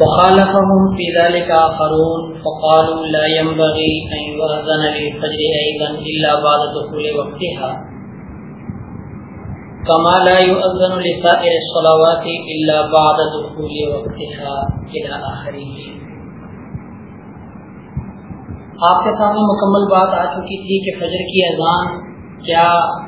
وخالفهم في ذلك آخرون فقالوا لا ينبغي أن يؤذن للفجر أيضا إلا بعد دخول وقتها. كما لا يؤذن لسائر الصلوات إلا بعد دخول وقتها إلى آخره. آپ کے سامنے مکمل بات آ چکی تھی کہ فجر کی اذان کیا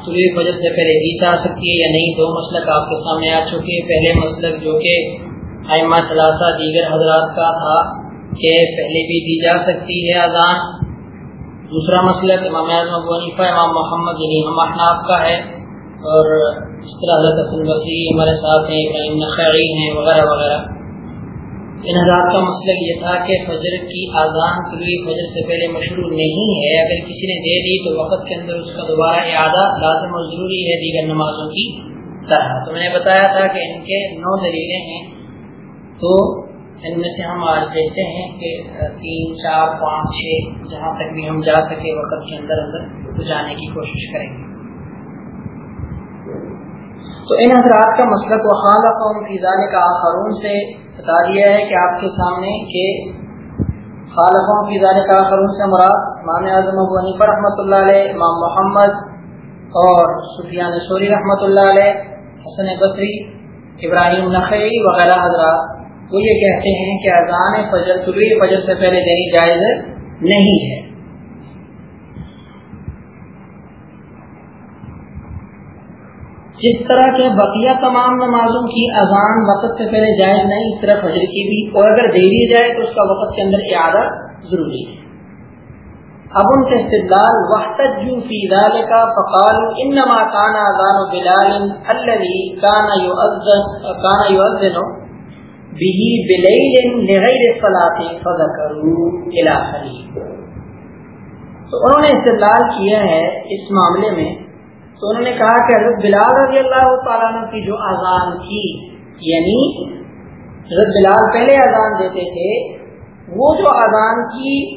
طلوع فجر سے پہلے دی جا سکتی ہے یا نہیں، دو مسلک آپ کے سامنے آ چکے ہیں۔ پہلے مسلک جو کہ ائمہ ثلاثہ دیگر حضرات کا تھا کہ پہلے بھی دی جا سکتی ہے اذان۔ دوسرا مسلک امام اعظم ابو حنیفہ، امام محمد یعنی ہم احناف کا ہے۔ اور اس طرح حضرت حسن وسیع ہمارے ساتھ ہیں، ابراہیم ہیں، وغیرہ وغیرہ۔ ان حضرات کا مسئلہ یہ تھا کہ فجر کی اذان طلوع فجر سے پہلے مشروع نہیں ہے۔ اگر کسی نے دے دی تو وقت کے اندر اس کا دوبارہ اعادہ لازم اور ضروری ہے دیگر نمازوں کی طرح۔ تو میں نے بتایا تھا کہ ان کے نو دلیلیں ہیں۔ تو ان میں سے ہم آج دیکھتے ہیں کہ تین، چار، پانچ، چھ، جہاں تک بھی ہم جا سکے وقت کے اندر اندر جانے کی کوشش کریں گے۔ تو ان حضرات کا مسلک و خالق فضا نے کا آخرون سے بتا دیا ہے کہ آپ کے سامنے کہ خالقوں کی ذال کا خرون سے مراد امام اعظم ابو حنیفہ رحمۃ اللہ علیہ، امام محمد اور سفیان سوری رحمۃ اللہ علیہ، حسن بصری، ابراہیم نقی وغیرہ حضرات۔ وہ یہ کہتے ہیں کہ اذان فجر طلوع فجر سے پہلے دینی جائز نہیں ہے۔ جس طرح کے بقیہ تمام نمازوں کی اذان وقت سے پہلے جائز نہیں، اس طرح فجر کی بھی۔ اور اگر دے دی جائے تو اس کا وقت کے اندر اعادہ ضروری ہے۔ اب ان کے استدلال وحتجو فی ذالک فقال انما کان اذان بلال الذي كان يؤذن كان يؤذن به بليل لغير الصلاه فذكروا الى اخره. تو انہوں نے استدلال کیا ہے اس معاملے میں. تو انہوں نے کہا کہ حضرت بلال رضی اللہ تعالیٰ عنہ کی جو اذان تھی یعنی حضرت بلال پہلے اذان دیتے تھے، وہ جو اذان کی،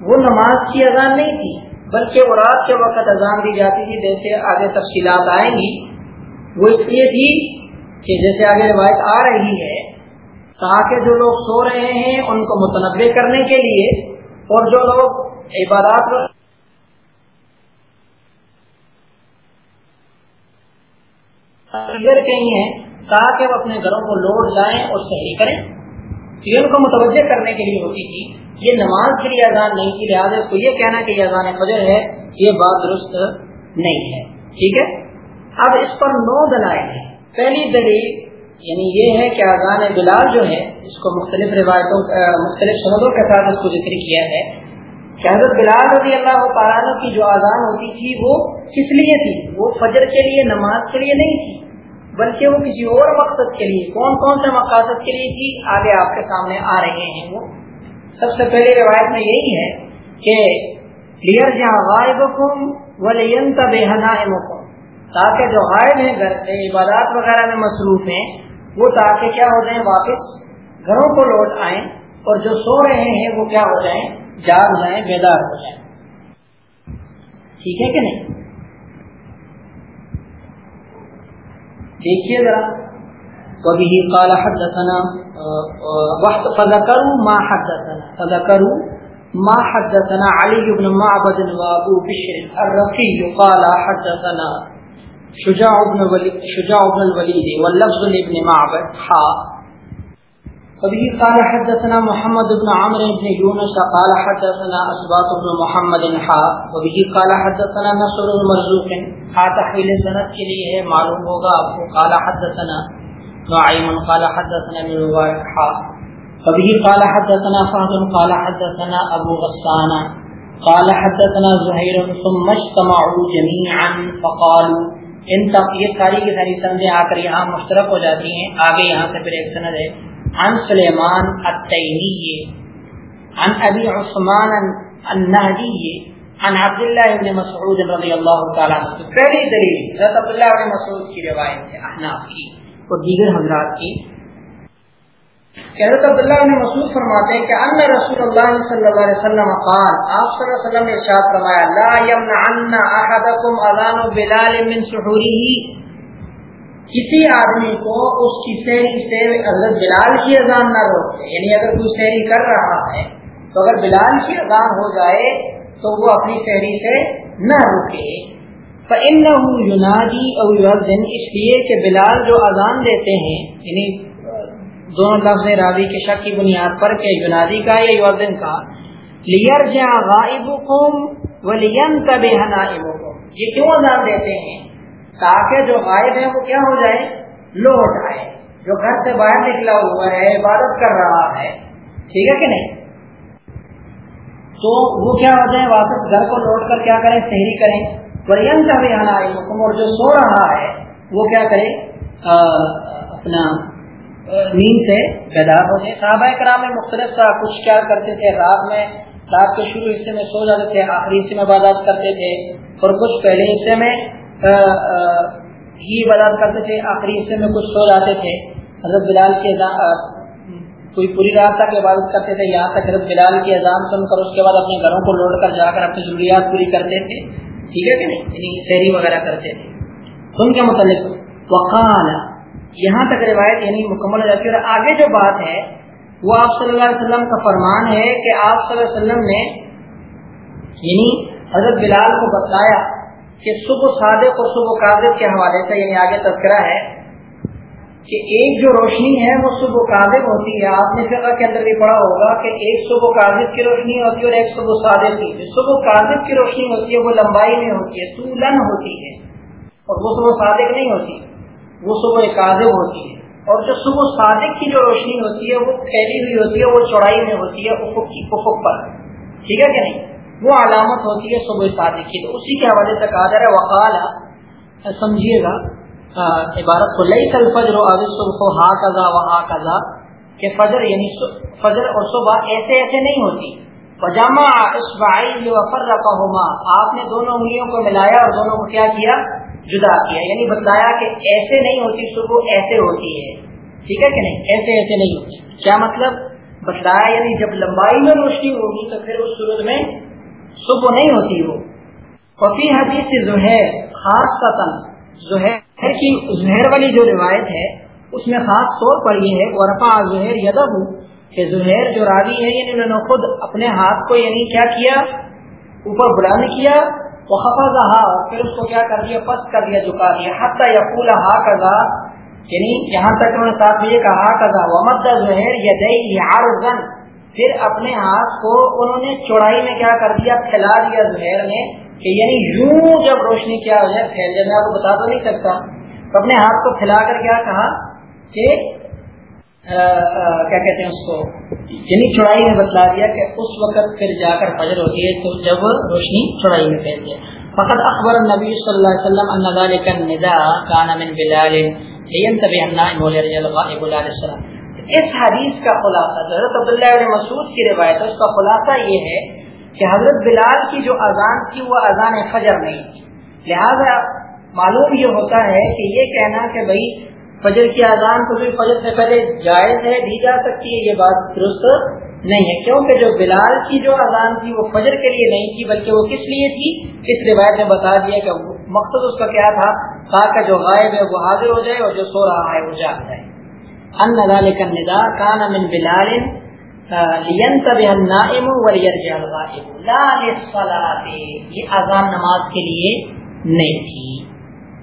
وہ نماز کی اذان نہیں تھی، بلکہ وہ رات کے وقت اذان دی جاتی تھی، جیسے آگے تفصیلات آئیں گی۔ وہ اس لیے تھی کہ جیسے آگے روایت آ رہی ہے تاکہ جو لوگ سو رہے ہیں ان کو متنوع کرنے کے لیے اور جو لوگ عبادات کہیں ہیں تاکہ وہ اپنے گھروں کو لوٹ جائیں اور صحیح کریں۔ یہ ان کو متوجہ کرنے کے لیے ہوتی تھی۔ یہ نماز کے لیے اذان نہیں تھی، لہٰذا اس کو یہ کہنا کہ یہ اذان فجر ہے، یہ بات درست نہیں ہے۔ ٹھیک ہے؟ اب اس پر نو دلائل ہیں۔ پہلی دلیل یعنی یہ ہے کہ اذان بلال جو ہے، اس کو مختلف روایتوں مختلف سندوں کے ساتھ اس کو ذکر کیا ہے کہ حضرت بلال رضی اللہ تعالیٰ کی جو اذان ہوتی تھی، وہ کس لیے تھی؟ وہ فجر کے لیے، نماز کے لیے نہیں تھی، بلکہ وہ کسی اور مقصد کے لیے، کون کون سے مقاصد کے لیے تھی؟ آگے آپ کے سامنے آ رہے ہیں وہ۔ سب سے پہلے روایت میں یہی ہے کہ لیئر جہاں غائب حکم و تاکہ جو غائب ہیں، گھر سے عبادات وغیرہ میں مصروف ہیں وہ تاکہ کیا ہو جائیں، واپس گھروں کو لوٹ آئیں اور جو سو رہے ہیں وہ کیا ہو جائیں جاگ جائیں، بیدار ہو جائیں۔ ٹھیک ہے کہ نہیں؟ دیکھیے ذرا۔ وبه قال حدثنا فذكروا ما حدثنا۔ فذكروا ما حدثنا علي بن معبد وابو بشر الرقي قال حدثنا۔ شجاع بن وليد شجاع بن الوليد واللفظ لابن معبد، حا. وبه قال حدثنا محمد بن عمرو بن يونس قال حدثنا اسباط بن محمد، حا. وبه قال حدثنا نصر المرزوق حا تحویل سند کے لیے ہے، معلوم ہوگا آپ کو. قال حدثنا نعیم، قال حدثنا من روایت حا. وبه قال حدثنا فهد، قال حدثنا ابو غسان. قال حدثنا زهير ثم اجتمعوا جميعا فقالوا ان تک یہ ساری کی ساری سندیں آ کر یہاں مشترک ہو جاتی ہیں۔ آگے یہاں سے پھر ایک سند ہے۔ عن سلیمان التیمی عن ابی عثمان النہدی، عن عبداللہ ابن مسعود رضی اللہ تعالیٰ عنہ۔ پہلی دلیل، حضرت عبداللہ ابن مسعود کی روایت ہے، احناف کی، اور دیگر حضرات کی۔ حضرت عبداللہ ابن مسعود فرماتے ہیں کہ ان رسول اللہ صلی اللہ علیہ وسلم قال، آپ صلی اللہ علیہ وسلم نے ارشاد فرمایا، لا يمنعن احدكم اذان بلال من سحوره کسی آدمی کو اس کی شہری سے حضرت بلال کی اذان نہ روکے یعنی اگر کوئی شہری کر رہا ہے، تو اگر بلال کی اذان ہو جائے، تو وہ اپنی شہری سے نہ روکے یونادی اور اس لیے کہ بلال جو اذان دیتے ہیں یعنی دونوں لفظ راوی کے شک کی بنیاد پر کہ یونادی کا یا یوزن کا لیئر جا غائب تب یہ کیوں اذان دیتے ہیں؟ تاکہ جو غائب ہے وہ کیا ہو جائے لوٹ آئے۔ جو گھر سے باہر نکلا ہوا ہے، عبادت کر رہا ہے۔ ٹھیک ہے کہ نہیں؟ تو وہ کیا ہو جائے واپس گھر کو لوٹ کر کیا کریں؟ صحیح کریں۔ ورین کا بھی حکم اور جو سو رہا ہے، وہ کیا کرے؟ اپنا نیند سے بیدار ہو جائے صحابہ کرام میں مختلف تھا کچھ کیا کرتے تھے، رات میں رات کے شروع حصے میں سو جاتے تھے، آخری حصے میں عبادت کرتے تھے اور کچھ پہلے حصے میں ہی عبادت کرتے تھے، آخری حصے میں کچھ سو جاتے تھے۔ حضرت بلال کی کوئی پوری رات تک عبادت کرتے تھے۔ یہاں تک حضرت بلال کی اذان سن کر، اس کے بعد اپنے گھروں کو لوٹ کر جا کر اپنی ضروریات پوری کرتے تھے۔ ٹھیک ہے کہ نہیں؟ یعنی شہری وغیرہ کرتے تھے۔ ان کے متعلق۔ وقال یہاں تک روایت یعنی مکمل ہو جاتی ہے اور آگے جو بات ہے، وہ آپ صلی اللہ علیہ وسلم کا فرمان ہے کہ آپ صلی اللہ علیہ وسلم نے یعنی حضرت بلال کو بتایا کہ صبح صادق اور صبح کاغذ کے حوالے سے یعنی آگے تذکرہ ہے کہ ایک جو روشنی ہے وہ صبح کاغذ ہوتی ہے۔ آپ نے فقہ کے اندر بھی پڑھا ہوگا کہ ایک صبح کاغذ کی روشنی ہوتی ہے اور ایک صبح صادق کی۔ صبح کاغذ کی روشنی ہوتی ہے وہ لمبائی میں ہوتی ہے، طولن ہوتی ہے اور وہ صبح صادق نہیں ہوتی۔ وہ صبح کاغذ ہوتی ہے۔ اور جو صبح صادق کی جو روشنی ہوتی ہے، وہ پھیلی ہوئی ہوتی ہے، وہ چوڑائی میں ہوتی ہے، افق کی افق پر۔ ٹھیک ہے کہ نہیں؟ وہ علامت ہوتی ہے صبح صادق کی۔ تو اسی کے حوالے سے کہا جا رہا ہے، وقال، سمجھیے گا۔ عبارت کو لئی سل فجر صبح ہا کزا و ہا کزا کہ فجر یعنی فجر اور صبح ایسے ایسے نہیں ہوتی۔ پجامہ وفر رکھا آپ نے دونوں انگلیوں کو ملایا اور دونوں کو کیا کیا؟ جدا کیا یعنی بتلایا کہ ایسے نہیں ہوتی، صبح ایسے ہوتی ہے۔ ٹھیک ہے کہ نہیں؟ ایسے ایسے نہیں ہوتی۔ کیا مطلب؟ بتلایا یعنی جب لمبائی میں روشنی ہوگی تو پھر اس صورت میں صبح نہیں ہوتی وہ۔ ففی حدیث سے زہیر خاص قطن کی زہر والی جو روایت ہے، اس میں خاص طور پر یہ ہے ورفا زہر یدب کہ زہیر جو راوی ہے یعنی انہوں نے خود اپنے ہاتھ کو یعنی کیا کیا؟ اوپر بلند کیا وہ خفاظ ہا پھر اس کو کیا کر دیا؟ پس کر دیا، جھکا دیا۔ حتیٰ یا پھولا ہا کزا یعنی یہاں تک انہوں نے ساتھ یہ کہا کزا ومد زہر یا پھر اپنے ہاتھ کو انہوں نے چوڑائی میں کیا کر دیا؟ پھیلا دیا زہر نے کہ یعنی یوں جب روشنی کیا ہو جائے، پھیل جائے، میں آپ کو بتا تو نہیں سکتا۔ تو اپنے ہاتھ کو پھیلا کر کیا کہا؟ کہ کیا کہتے ہیں اس کو؟ یعنی چوڑائی میں بتلا دیا کہ اس وقت پھر جا کر فجر ہوتی ہے، تو جب روشنی چوڑائی میں پھیل جائے فقط اکبر نبی صلی اللہ علیہ وسلم ان ذلك النداء كان من بلال لينتبه النائم وليرجع الغائب علیہ السلام۔ اس حدیث کا خلاصہ جو حضرت عبداللہ ابن مسعود کی روایت ہے، اس کا خلاصہ یہ ہے کہ حضرت بلال کی جو اذان تھی، وہ اذان فجر نہیں تھی۔ لہذا معلوم یہ ہوتا ہے کہ یہ کہنا کہ بھائی فجر کی اذان تو بھی فجر سے پہلے جائز ہے، دی جا سکتی ہے، یہ بات درست نہیں ہے۔ کیونکہ جو بلال کی جو اذان تھی، وہ فجر کے لیے نہیں تھی، بلکہ وہ کس لیے تھی؟ اس روایت نے بتا دیا کہ مقصد اس کا کیا تھا؟ تاکہ جو غائب ہے وہ حاضر ہو جائے اور جو سو رہا ہے وہ جاگ جائے۔ ان ذلك النداء كان من بلال لينتبه النائم وليرجع الغائب۔ لا للصلاه یہ اذان نماز کے لیے نہیں تھی۔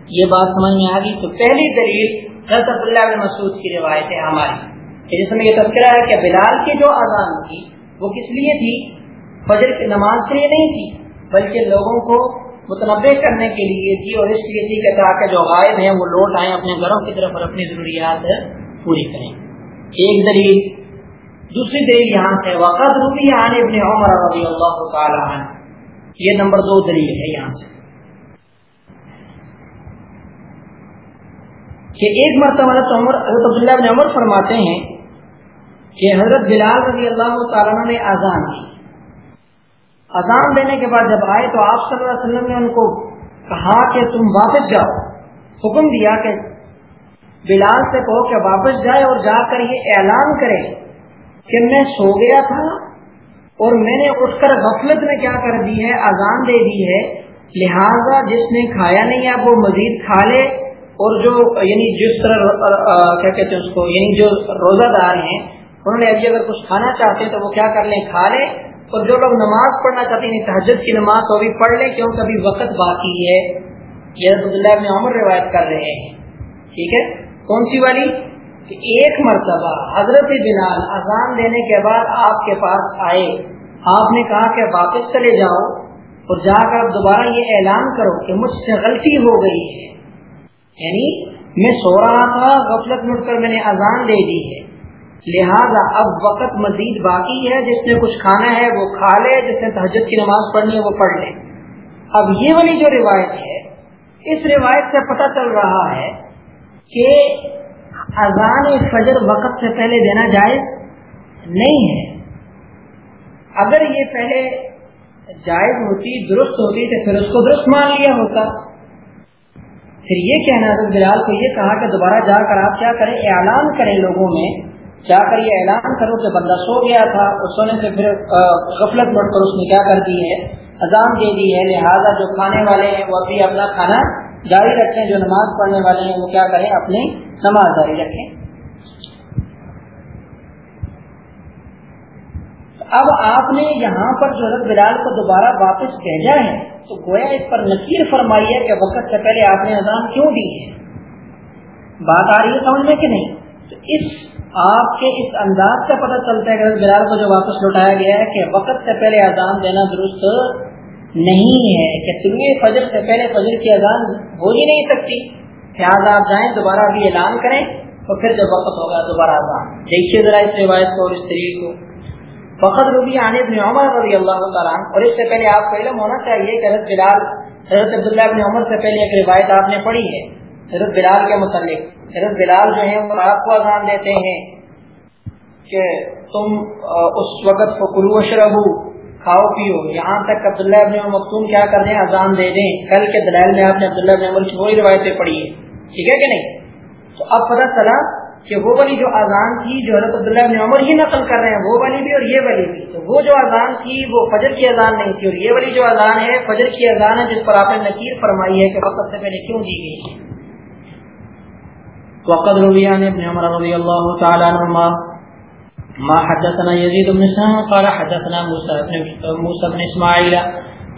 یہ بات سمجھ میں آ گئی۔ تو پہلی دلیل حضرت عبداللہ بن مسعود کی روایت ہے ہماری جس میں یہ تذکرہ ہے کہ بلال کی جو اذان تھی، وہ کس لیے تھی؟ فجر کی نماز کے لیے نہیں تھی، بلکہ لوگوں کو متنوع کرنے کے لیے تھی اور اس لیے تھی کہ تاکہ جو غائب ہیں، وہ لوٹ آئیں اپنے گھروں کی طرف اور اپنی ضروریات پوری کریں۔ ایک دلیل، دوسری دلیل یہاں سے وقت روبی ابن عمر رضی اللہ تعالی عنہ۔ یہ نمبر دو دلیل ہے یہاں سے۔ کہ ایک مرتبہ حضرت عمر حضرت عبداللہ بن عمر فرماتے ہیں کہ حضرت بلال رضی اللہ تعالیٰ نے اذان دی اذان دینے کے بعد جب آئے تو آپ صلی اللہ علیہ وسلم نے ان کو کہا کہ تم واپس جاؤ۔ حکم دیا کہ بلال سے کہو کہ واپس جائے اور جا کر یہ اعلان کرے کہ میں سو گیا تھا اور میں نے اٹھ کر غفلت میں کیا کر دی ہے، اذان دے دی ہے۔ لہذا جس نے کھایا نہیں اب وہ مزید کھا لے۔ اور جو یعنی جس طرح کیا کہتے ہیں اس کو یعنی جو روزہ دار ہیں، انہوں نے ابھی اگر کچھ کھانا چاہتے ہیں تو وہ کیا کر لیں، کھا لیں، اور جو لوگ نماز پڑھنا چاہتے ہیں یعنی تحجد کی نماز تو ابھی پڑھ لیں، کیونکہ ابھی وقت باقی ہے۔ یہ اللہ ابن عمر روایت کر رہے ہیں۔ ٹھیک ہے؟ کون سی والی؟ کہ ایک مرتبہ حضرت بلال اذان دینے کے بعد آپ کے پاس آئے۔ آپ نے کہا کہ واپس چلے جاؤ اور جا کر دوبارہ یہ اعلان کرو کہ مجھ سے غلطی ہو گئی ہے۔ یعنی میں سو رہا تھا، غفلت مٹ کر میں نے اذان دے دی ہے۔ لہذا اب وقت مزید باقی ہے، جس نے کچھ کھانا ہے وہ کھا لے، جس نے تہجد کی نماز پڑھنی ہے وہ پڑھ لے۔ اب یہ والی جو روایت ہے، اس روایت سے پتہ چل رہا ہے کہ اذان فجر وقت سے پہلے دینا جائز نہیں ہے۔ اگر یہ پہلے جائز ہوتی، درست ہوتی، تو پھر اس کو درست مان لیا ہوتا۔ پھر یہ کہنا حضرت بلال کو یہ کہا کہ دوبارہ جا کر آپ کیا کریں؟ اعلان کریں لوگوں میں۔ جا کر یہ اعلان کرو کہ بندہ سو گیا تھا اور سونے سے پھر غفلت بڑھ کر اس نے کیا کر دی ہے؟ اذان دے دی ہے۔ لہٰذا جو کھانے والے ہیں، وہ ابھی اپنا کھانا جاری رکھیں، جو نماز پڑھنے والے ہیں، وہ کیا کریں؟ اپنی نماز جاری رکھیں۔ اب آپ نے یہاں پر جو حضرت بلال کو دوبارہ واپس بھیجا ہے تو گویا اس پر نصیر فرمائی ہے کہ وقت سے پہلے آپ نے اذان کیوں دی ہے؟ بات آ رہی ہے سمجھ میں کہ نہیں؟ تو اس آپ کے اس انداز کا پتہ چلتا ہے کہ بلال کو جو واپس لوٹایا گیا ہے کہ وقت سے پہلے اذان دینا درست نہیں ہے، کہ طلوع فجر سے پہلے فجر کی اذان ہو ہی نہیں سکتی۔ لہٰذا آپ جائیں، دوبارہ ابھی اعلان کریں تو پھر جب وقت ہوگا دوبارہ اذان۔ دیکھیے ذرا اس روایت کو اور اس طریقے کو۔ فقط روبی عن ابن عمر رضی اللہ تعالیٰ اور اس سے پہلے آپ کو علم ہونا چاہیے کہ حضرت بلال، حضرت عبداللہ ابن عمر سے پہلے ایک روایت آپ نے پڑھی ہے۔ حضرت بلال کے متعلق۔ حضرت بلال جو ہیں، وہ آپ کو اذان دیتے ہیں کہ تم اس وقت فکرو اشربو کھاؤ پیو، یہاں تک عبداللہ ابن عمر مختوم کیا کر دیں، اذان دے دیں۔ کل کے دلائل میں آپ نے عبداللہ ابن عمر کی وہی روایتیں پڑھی ہیں۔ ٹھیک ہے کہ نہیں؟ تو اب پتہ چلا کہ وہ والی جو اذان تھی جو حضرت عبداللہ ابن عمر ہی نقل کر رہے ہیں، وہ والی بھی اور یہ والی بھی۔ تو وہ جو اذان تھی، وہ فجر کی اذان نہیں تھی اور یہ والی جو اذان ہے، فجر کی اذان ہے، جس پر آپ نے نکیر فرمائی ہے کہ وقت سے پہلے کیوں دی گئی وقد روی ابن عمر رضی اللہ تعالی عنہما ما حدثنا يزيد بن سلمة قال حدثنا موسى بن موسى بن اسماعيل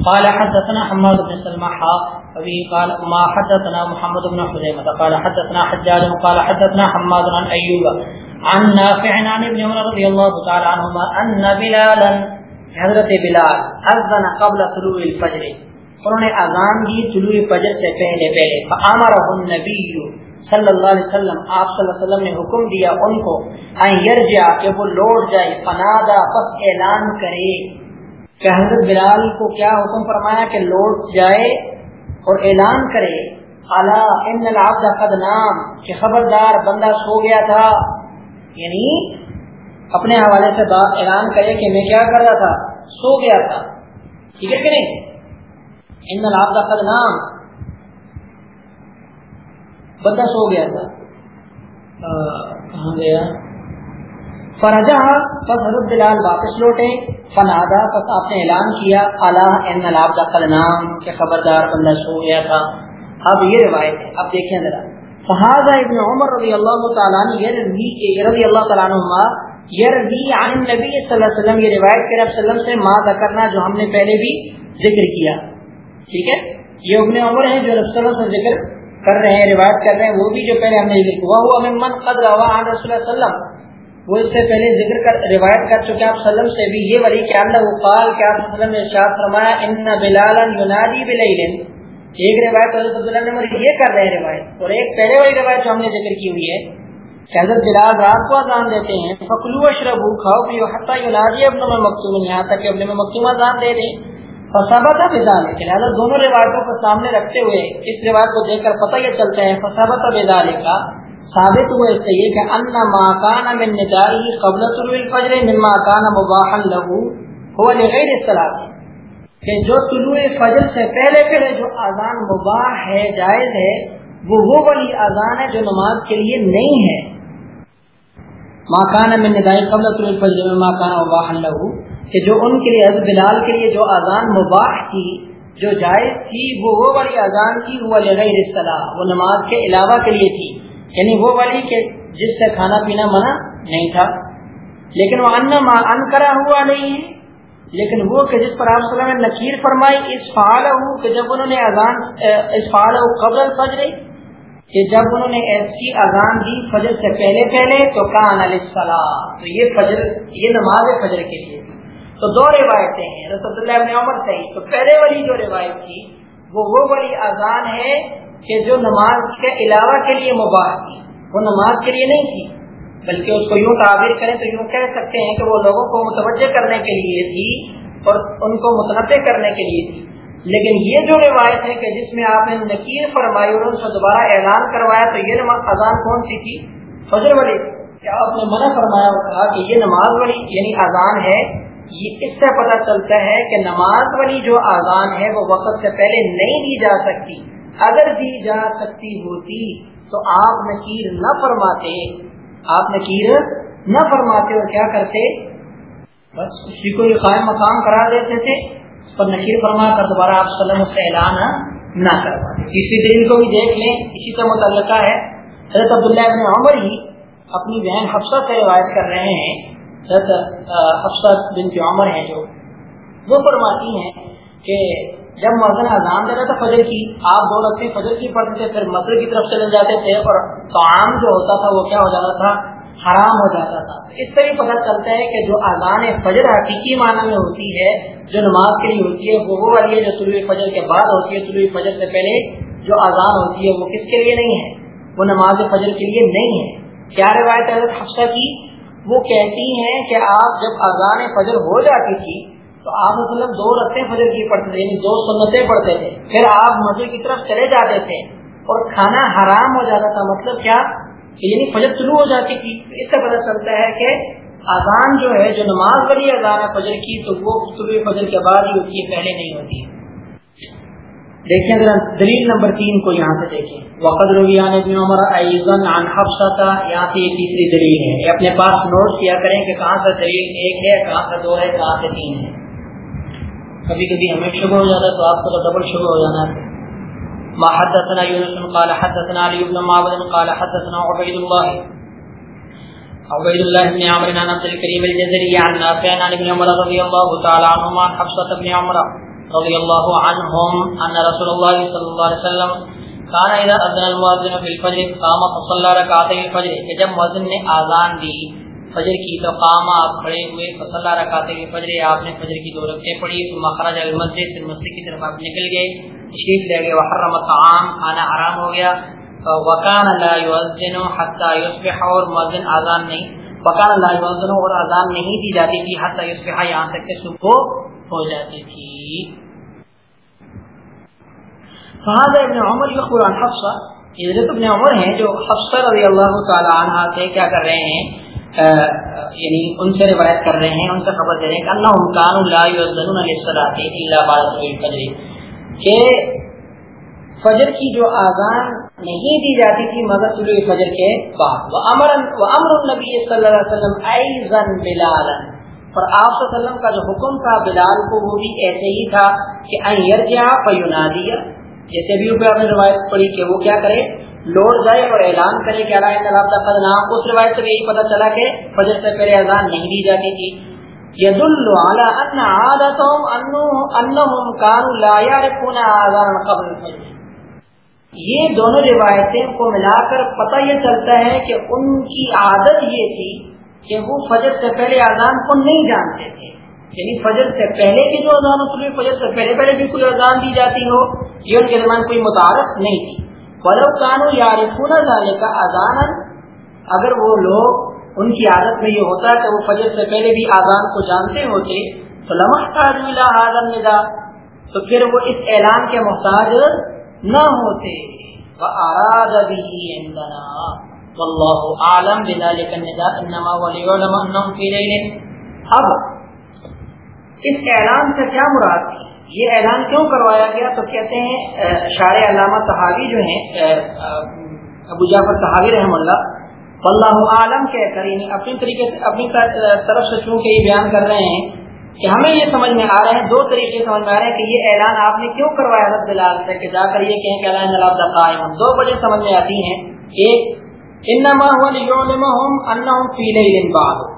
قال حدثنا حماد بن سلمة حاق ابھی قال ما حدثنا محمد بن حزیمة قال حدثنا حجاج، قال حدثنا حماد عن ایوب، عن نافع عن ابن عمر رضی اللہ تعالی عنہما ان بلالا، حضرت بلال اذن قبل طلوع الفجر، انہوں نے اذان دی طلوع فجر سے پہلے پہلے، فامرہ النبی صلی اللہ علیہ وسلم، آپ صلی اللہ علیہ وسلم نے حکم دیا ان کو، ان یرجع، کہ وہ لوٹ جائے فنادا پس اعلان کرے۔ کہ حضرت بلال کو کیا حکم فرمایا کہ لوٹ جائے اور اعلان کرے ان العبد قد نام، کہ خبردار بندہ سو گیا تھا۔ یعنی اپنے حوالے سے اعلان کرے کہ میں کیا کر رہا تھا، سو گیا تھا۔ ٹھیک ہے کہ نہیں؟ ان العبد قد نام۔ بندہ سو گیا تھا۔ کہاں گیا؟ فرجا پس حضرت بلال واپس لوٹے فنادا پس آپ نے اعلان کیا اللہ ان الاب دخل نام کہ خبردار بندہ سو گیا تھا۔ اب یہ روایت ہے، اب دیکھیں ذرا۔ فہذا ابن عمر رضی اللہ تعالیٰ رضی رضی اللہ تعالیٰ عنہ یہ رضی عن نبی صلی اللہ علیہ وسلم، یہ روایت کے رب وسلم سے ما ذکرنا، جو ہم نے پہلے بھی ذکر کیا۔ ٹھیک ہے؟ یہ ابن عمر ہیں جو رب وسلم سے ذکر کر رہے ہیں، روایت کر رہے ہیں، وہ بھی جو پہلے ہم نے ذکر کیا۔ وہ من قد روا عن رسول اللہ علیہ وسلم۔ وہ اس سے پہلے ذکر کر روایت کر چکے آپ سلم سے بھی یہ ولی کہ اللہ قال کہ آپ وسلم نے ارشاد فرمایا، ان بلالا ینادی بلیل ایک روایت حضرت عبداللہ نے یہ کر رہے ہیں روایت، اور ایک پہلے والی روایت جو ہم نے ذکر کی ہوئی ہے کہ حضرت بلال رات کو اذان دیتے ہیں فکلو اشربو کھاؤ، پیو حتی ینادی ابن میں مکتوم یہاں تک کہ ابن میں مکتوم اذان دے دیں۔ فصابت بذال کہ لہذا دونوں روایتوں کو سامنے رکھتے ہوئے اس روایت کو دیکھ کر پتہ یہ چلتا ہے فصابت بذال کا ثابت ہوا اس سے یہ کہ ان ما کان من ندائی قبل طلوع الفجر مما کان مباحا له، هو لغیر الصلاۃ کہ جو طلوع فجر سے پہلے پہلے جو اذان مباح ہے، جائز ہے، وہ وہ والی اذان ہے جو نماز کے لیے نہیں ہے. ما کان من ندائی قبل طلوع الفجر مما کان مباحا له، کہ جو ان کے لیے، حضرت بلال کے لیے جو اذان مباح تھی، جو جائز تھی، وہ وہ والی اذان تھی وہ غیر اصطلاح وہ نماز کے علاوہ کے لیے تھی. یعنی وہ والی کہ جس سے کھانا پینا منع نہیں تھا، لیکن وہ ان کرا ہوا نہیں ہے۔ لیکن وہ کہ جس پر آپ نے نکیر فرمائی، اس فعال ہو کہ جب انہوں نے اذان، اس فعال ہو قبل الفجر، کہ جب انہوں نے ایسی اذان دی فجر سے پہلے پہلے، تو کان علیہ السلام تو یہ فجر، یہ نماز فجر کے لیے تو دو روایتیں ہیں۔ رسول اللہ ابن عمر سے تو پہلے والی جو روایت تھی، وہ وہ والی اذان ہے کہ جو نماز کے علاوہ کے لیے مباح تھی، وہ نماز کے لیے نہیں تھی، بلکہ اس کو یوں تعبیر کریں تو یوں کہہ سکتے ہیں کہ وہ لوگوں کو متوجہ کرنے کے لیے تھی اور ان کو متنوع کرنے کے لیے تھی۔ لیکن یہ جو روایت ہے کہ جس میں آپ نے نکیر فرمائی اور ان سے دوبارہ اعلان کروایا، تو یہ اذان کون سی تھی؟ فجر والی کیا آپ نے منع فرمایا اور کہا کہ یہ نماز والی یعنی اذان ہے، یہ اس سے پتہ چلتا ہے کہ نماز والی جو آزان ہے، وہ وقت سے پہلے نہیں دی جا سکتی۔ اگر دی جا سکتی ہوتی تو آپ نکیر نہ فرماتے۔ آپ نکیر نہ فرماتے اور کیا کرتے؟ بس اسی کو یہ قائم مقام کرا دیتے تھے۔ اس پر نکیر فرما کر دوبارہ آپ وسلم سے اعلان نہ کرواتے۔ تیسری دن کو بھی دیکھ لیں۔ اسی سے متعلقہ ہے۔ حضرت عبداللہ ابن عمر ہی اپنی بہن حفصہ سے روایت کر رہے ہیں۔ افسر بن کے عمر ہیں جو۔ وہ فرماتی ہیں کہ جب مردن اذان دے رہا تھا فجر کی، آپ دو رکھتے، فجر کی پڑھتے تھے، پھر مسجد کی طرف چلے جاتے تھے اور تعام جو ہوتا تھا وہ کیا ہو جاتا تھا؟ حرام ہو جاتا تھا۔ اس سے بھی پتہ چلتا ہے کہ جو اذان فجر حقیقی معنی میں ہوتی ہے، جو نماز کے لیے ہوتی ہے، وہ وہ والی ہے جو طلوع فجر کے بعد ہوتی ہے طلوع فجر سے پہلے جو اذان ہوتی ہے وہ کس کے لیے نہیں ہے؟ وہ نماز فجر کے لیے نہیں ہے۔ کیا روایت ہے حفصہ کی؟ وہ کہتی ہیں کہ آپ جب اذان فجر ہو جاتی تھی تو آپ مطلب دو رستے فجر کی پڑھتے تھے یعنی دو سنتیں پڑھتے تھے پھر آپ مسجد کی طرف چلے جاتے تھے اور کھانا حرام ہو جاتا تھا۔ مطلب کیا؟ یعنی فجر شروع ہو جاتی تھی۔ اس سے پتہ چلتا ہے کہ اذان جو ہے، جو نماز والی اذان ہے فجر کی، تو وہ صبح فجر کے بعد ہی ہوتی ہے، پہلے نہیں ہوتی دیکھیں ذرا دلیل نمبر تین کو یہاں سے دیکھیں۔ وقت رویان ابن عمر ایزن عن حفصہ تھا یہاں سے یہ تیسری دلیل ہے۔ اپنے پاس نوٹ کیا کریں کہ کہاں سے دلیل ایک ہے، کہاں سے دو ہے، کہاں سے تین ہے۔ کبھی کبھی ہمیں شبہ ہو جاتا ہے تو آپ کو تو ڈبل شبہ ہو جانا ہے۔ ما حدثنا يونس قال حدثنا علي بن معبد قال حدثنا عبيد الله عبيد الله بن عمرو بن عبد الكريم الجزري عن نافع عن ابن عمر رضي الله تعالى عنهما حفصة بن عمر رضی اللہ عنہم ان رسول اللہ صلی اللہ علیہ وسلم کانا اذا اذن المؤذن فی الفجر قام فصلى رکعتین الفجر، کہ جب مؤذن نے اذان دی فجر کی تو قام آپ کھڑے ہوئے فصلى رکعتین الفجر آپ نے فجر کی دو رکعتیں پڑھی، ثم خرج الى المسجد، پھر مسجد کی طرف آپ نکل گئے تشریف لے گئے، وحرم الطعام، کھانا حرام ہو گیا۔ وکان لا يؤذن حتى يصبح اور مؤذن اذان نہیں، وکان لا يؤذن اور اذان نہیں دی جاتی تھی حتى يصبح یہاں تک کہ صبح ہو جاتی تھی۔ فہذا ابن عمر یخبر عن حفصہ حضرت ابن عمر ہیں جو حفصہ رضی اللہ تعالی عنہ سے کیا کر رہے ہیں یعنی ان سے روایت کر رہے ہیں، ان سے خبر دے رہے ہیں کہ اللہ کانوا لا کہ فجر کی جو اذان نہیں دی جاتی تھی مگر طلوع فجر کے بعد۔ وامر وامر النبی صلی اللہ علیہ وسلم ایضا بلالا۔ اور آپ صلی اللہ علیہ وسلم کا جو حکم تھا بلال کو، وہ بھی ایسے ہی تھا کہ ان یرجع جیسے بھی اوپر نے روایت پڑھی کہ وہ کیا کرے لوٹ جائے اور اعلان کرے کہ اللہ فضنا اس روایت سے یہی پتہ چلا کہ فجر سے پہلے اذان نہیں دی جاتی تھی۔ يدل على ان عادتهم انهم كانوا لا يعرفون اذان قبل الفجر۔ یہ دونوں روایتیں کو ملا کر پتہ یہ چلتا ہے کہ ان کی عادت یہ تھی کہ وہ فجر سے پہلے اذان کو نہیں جانتے تھے۔ یعنی فجر سے پہلے کی جو اذان ہوتی فجر سے پہلے پہلے بھی کوئی اذان دی جاتی ہو، یہ ان کے درمیان کوئی متعارف نہیں تھی۔ ولو کانو یار پونا جانے کا اذان اگر وہ لوگ ان کی عادت میں یہ ہوتا کہ وہ فجر سے پہلے بھی اذان کو جانتے ہوتے تو لمحہ آدم ندا تو پھر وہ اس اعلان کے محتاج نہ ہوتے۔ آراد بھی واللہ عالم بذلك النداء انما وليعلم انهم في ليل اب اس اعلان سے کیا مراد تھی؟ یہ اعلان کیوں کروایا گیا؟ تو کہتے ہیں شار علامہ صحابی جو ہیں ابو جعفر صحابی رحم اللہ اللہ عالم کہہ کر یعنی اپنی طریقے سے، اپنی طرف سے چونکہ یہ بیان کر رہے ہیں کہ ہمیں یہ سمجھ میں آ رہے ہیں، دو طریقے سمجھ میں آ رہے ہیں کہ یہ اعلان آپ نے کیوں کروایا حضرت بلال سے کہ جا کر یہ کہیں کہ اللہ قائم دو وجہ سمجھ میں آتی ہیں، ایک، انما هو ليعلمهم انهم في ليل بعد۔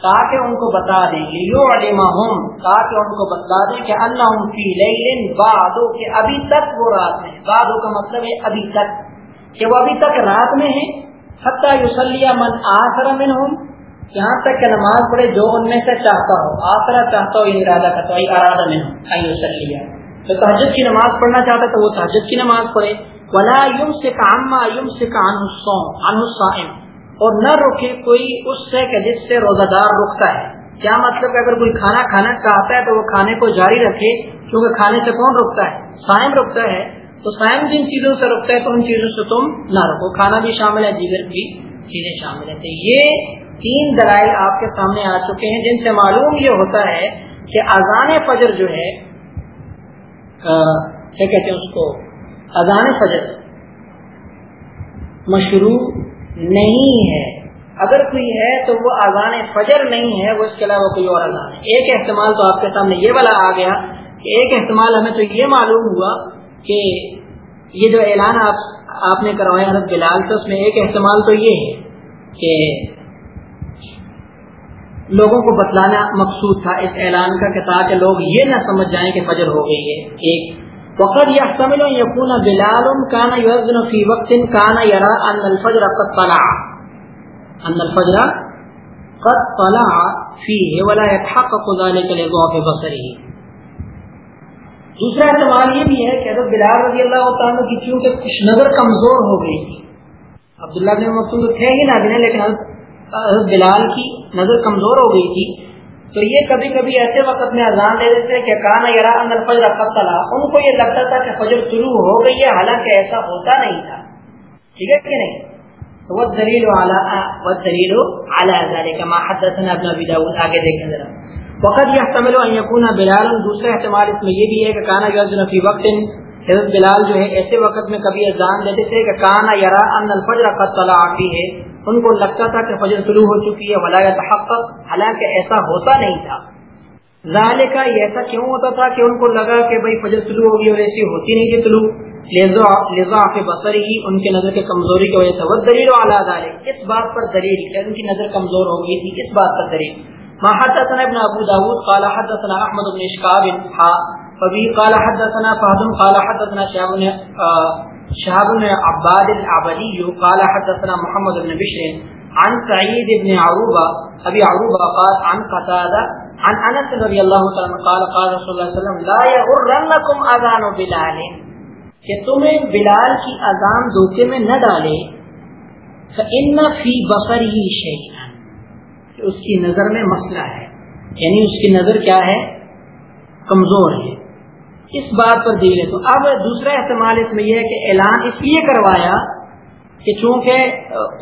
تاکہ ان کو بتا دیں ليعلمهم تاکہ ان کو بتا دیں کہ انهم في ليل بعد کہ ابھی تک وہ رات میں، بعد کا مطلب ہے ابھی تک، کہ وہ ابھی تک رات میں ہیں، حتی یصلی من آخر منهم یہاں تک کہ نماز پڑھے جو ان میں سے چاہتا ہو آسرا چاہتا ہو یعنی ارادہ کرتا ہو یعنی ارادہ میں تو تحجد کی نماز پڑھنا چاہتا تو وہ تحجد کی نماز پڑھے۔ ولا یم سے کام یم سے کام اور نہ روکے کوئی اس سے کہ جس سے روزہ دار رکتا ہے۔ کیا مطلب کہ اگر کوئی کھانا کھانا چاہتا ہے تو وہ کھانے کو جاری رکھے، کیونکہ کھانے سے کون رکتا ہے؟ سائم رکتا ہے۔ تو سائم جن چیزوں سے رکتا ہے تو ان چیزوں سے تم نہ رکھو۔ کھانا بھی شامل ہے، دیگر کی چیزیں شامل ہیں۔ تو یہ تین دلائل آپ کے سامنے آ چکے ہیں، جن سے معلوم یہ ہوتا ہے کہ اذان فجر جو ہے کیا کہتے ہیں اس کو؟ اذان فجر مشروع نہیں ہے۔ اگر کوئی ہے تو وہ اذان فجر نہیں ہے، وہ اس کے علاوہ کوئی اور اذان ہے۔ ایک احتمال تو آپ کے سامنے یہ والا آ گیا کہ ایک احتمال ہمیں تو یہ معلوم ہوا کہ یہ جو اعلان آپ آپ نے کروایا حضرت بلال تو اس میں ایک احتمال تو یہ ہے کہ لوگوں کو بتلانا مقصود تھا اس اعلان کا کہ تاکہ لوگ یہ نہ سمجھ جائیں کہ فجر ہو گئی ہے۔ ایک وقت یہ سمجھ یقون بلال کانا یوزن فی وقت کانا یرا ان الفجر قد طلع. ان الفجر قد طلع فيه ولا يتحقق ذلك لضعف بصره. دوسرا احتمال یہ بھی ہے کہ حضرت بلال رضی اللہ تعالیٰ کی چونکہ کچھ نظر کمزور ہو گئی تھی، عبداللہ بن مسعود تھے ہی نہ لیکن حضرت بلال کی نظر کمزور ہو گئی تھی تو یہ کبھی کبھی ایسے وقت میں اذان دے دیتے کہ کانا یار فجر قطلا ان کو یہ لگتا تھا کہ فجر شروع ہو گئی ہے، حالانکہ ایسا ہوتا نہیں تھا۔ ٹھیک ہے کہ نہیں؟ والدليل على والدليل على ابن آگے دیکھیں ذرا۔ يحتمل ان يكون بلال دوسرا احتمال اس میں یہ بھی ہے کہ کانا یذن فی وقت۔ حضرت بلال جو ہے، ایسے وقت میں کبھی اذان دیتے تھے کہ کانا یرا ان الفجر قد طلع فيه ان کو لگتا تھا کہ فجر شروع ہو چکی ہے، ولا تحقق حالانکہ ایسا ہوتا نہیں تھا۔ ظاہر کا یہ ایسا کیوں ہوتا تھا کہ ان کو لگا کہ بھائی فجر شروع ہوگی اور ایسی ہوتی نہیں تھی طلوع۔ لذا بصر ہی ان کے نظر کے کمزوری کی وجہ سے۔ وہ دلیل اعلیٰ اس بات پر دلیل، کہ ان کی نظر کمزور ہو گئی تھی۔ اس بات پر دلیل۔ ما حدثنا ابن ابو داود، قال حدثنا احمد بن اشقاب ها ہاں۔ فبه قال حدثنا فهد قال حدثنا شهاب شهاب بن عباد العبدي قال حدثنا محمد بن بشر عن سعيد بن عروبة، أبي عروبة قال عن قتادة عن أنس رضي الله تعالى قال قال رسول الله صلى الله عليه وسلم، لا يغرنكم أذان بلال. کہ تمہیں بلال کی اذان دھوکے میں نہ ڈالے ان فی بصر ہی کہ اس کی نظر میں مسئلہ ہے۔ یعنی اس کی نظر کیا ہے؟ کمزور ہے۔ اس بات پر دل ہے۔ تو اب دوسرا احتمال اس میں یہ ہے کہ اعلان اس لیے کروایا کہ چونکہ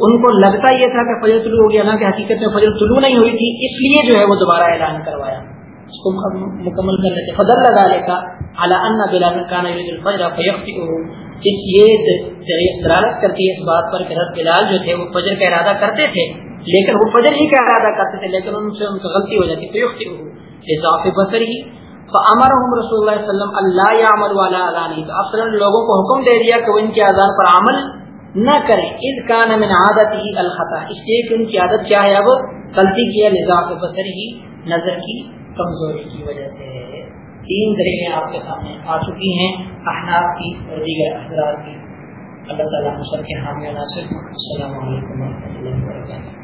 ان کو لگتا یہ تھا کہ فجر طلوع ہو گیا کہ حقیقت میں فجر طلوع نہیں ہوئی تھی، اس لیے جو ہے وہ دوبارہ اعلان کروایا۔ اس کو مکمل کر لیتے۔ فضل لگا لے کا اعلیٰ بلال کانا فجر اس یہ دلالت کرتی ہے اس بات پر کہ حضرت بلال جو تھے وہ فجر کا ارادہ کرتے تھے، لیکن وہ فجر ہی کا ارادہ کرتے تھے، لیکن ان سے ان سے غلطی ہو جاتی۔ فیقتی ہو اضافی بسر ہی امرحم رسول اللہ علیہ وسلم اللہ یا عمل والا اذانی تو افسر لوگوں کو حکم دے دیا کہ وہ ان کی اذان پر عمل نہ کریں. اس کا نام عادت ہی الخطا اس لیے کہ ان کی عادت کیا ہے اب؟ غلطی کی ہے نظام بصر ہی نظر کی، کمزوری کی وجہ سے. تین طریقے آپ کے سامنے آ چکی ہیں، احناف کی اور دیگر حضرات کی. اللہ تعالیٰ مسل کے حامیہ ناصر السلام علیکم و رحمۃ اللہ وبرکاتہ.